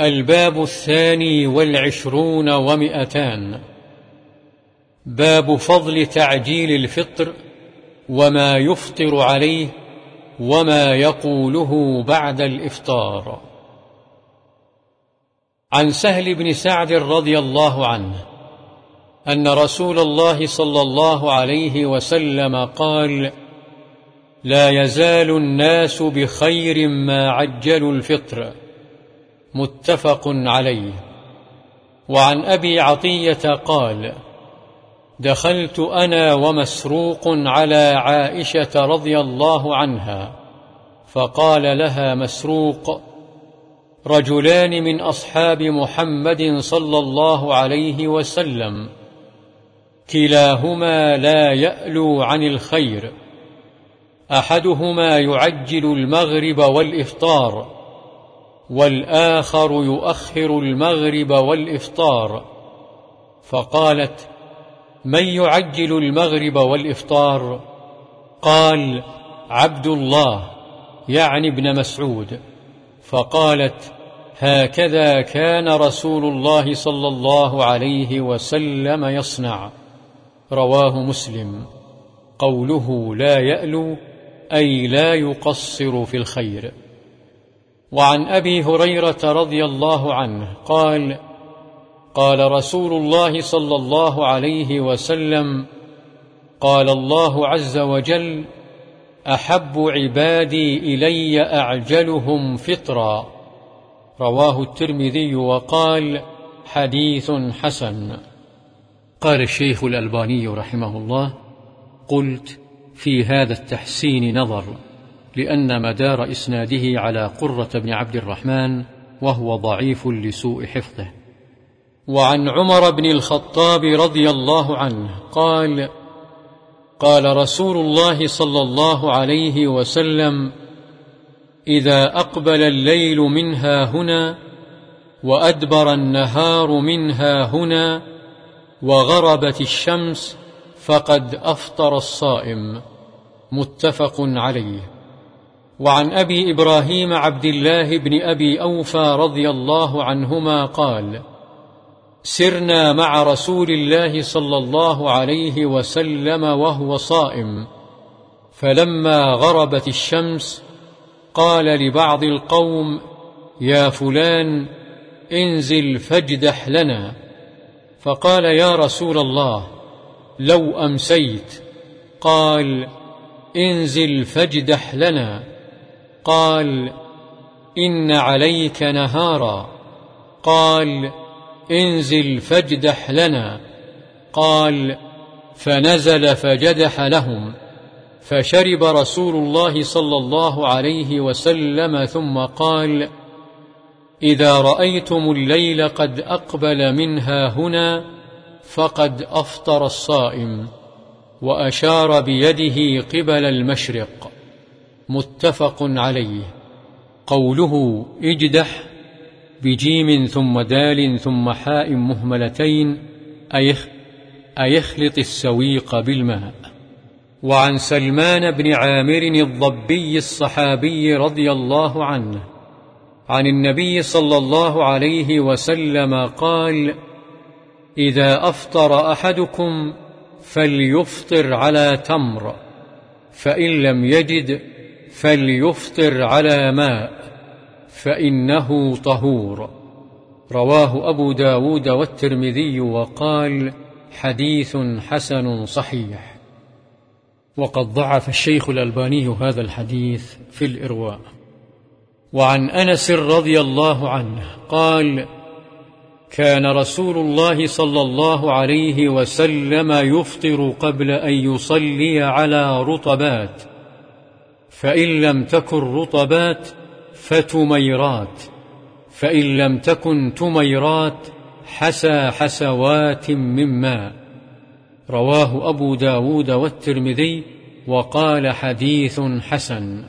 الباب الثاني والعشرون ومئتان. باب فضل تعجيل الفطر وما يفطر عليه وما يقوله بعد الإفطار. عن سهل بن سعد رضي الله عنه أن رسول الله صلى الله عليه وسلم قال لا يزال الناس بخير ما عجلوا الفطر متفق عليه. وعن أبي عطية قال دخلت أنا ومسروق على عائشة رضي الله عنها فقال لها مسروق رجلان من أصحاب محمد صلى الله عليه وسلم كلاهما لا يألو عن الخير أحدهما يعجل المغرب والإفطار والآخر يؤخر المغرب والإفطار. فقالت من يعجل المغرب والإفطار؟ قال عبد الله يعني ابن مسعود. فقالت هكذا كان رسول الله صلى الله عليه وسلم يصنع. رواه مسلم. قوله لا يألو أي لا يقصر في الخير. وعن أبي هريرة رضي الله عنه قال قال رسول الله صلى الله عليه وسلم قال الله عز وجل أحب عبادي إلي أعجلهم فطرا. رواه الترمذي وقال حديث حسن. قال الشيخ الألباني رحمه الله قلت في هذا التحسين نظر. لأن مدار إسناده على قرة بن عبد الرحمن وهو ضعيف لسوء حفظه. وعن عمر بن الخطاب رضي الله عنه قال قال رسول الله صلى الله عليه وسلم إذا أقبل الليل منها هنا وأدبر النهار منها هنا وغربت الشمس فقد أفطر الصائم. متفق عليه. وعن أبي إبراهيم عبد الله بن أبي أوفى رضي الله عنهما قال سرنا مع رسول الله صلى الله عليه وسلم وهو صائم فلما غربت الشمس قال لبعض القوم يا فلان انزل فاجدح لنا. فقال يا رسول الله لو أمسيت. قال انزل فاجدح لنا. قال إن عليك نهارا. قال انزل فاجدح لنا. قال فنزل فجدح لهم. فشرب رسول الله صلى الله عليه وسلم ثم قال إذا رأيتم الليل قد أقبل منها هنا فقد أفطر الصائم وأشار بيده قبل المشرق. متفق عليه. قوله اجدح بجيم ثم دال ثم حاء مهملتين أيخ أيخلط السويق بالماء. وعن سلمان بن عامر الضبي الصحابي رضي الله عنه عن النبي صلى الله عليه وسلم قال إذا أفطر أحدكم فليفطر على تمر فإن لم يجد فليفطر على ماء فإنه طهور. رواه أبو داود والترمذي وقال حديث حسن صحيح. وقد ضعف الشيخ الألباني هذا الحديث في الإرواء. وعن أنس رضي الله عنه قال كان رسول الله صلى الله عليه وسلم يفطر قبل أن يصلي على رطبات. فإن لم تكن رطبات فتميرات. فإن لم تكن تميرات حسى حسوات من ماء رواه أبو داود والترمذي وقال حديث حسن.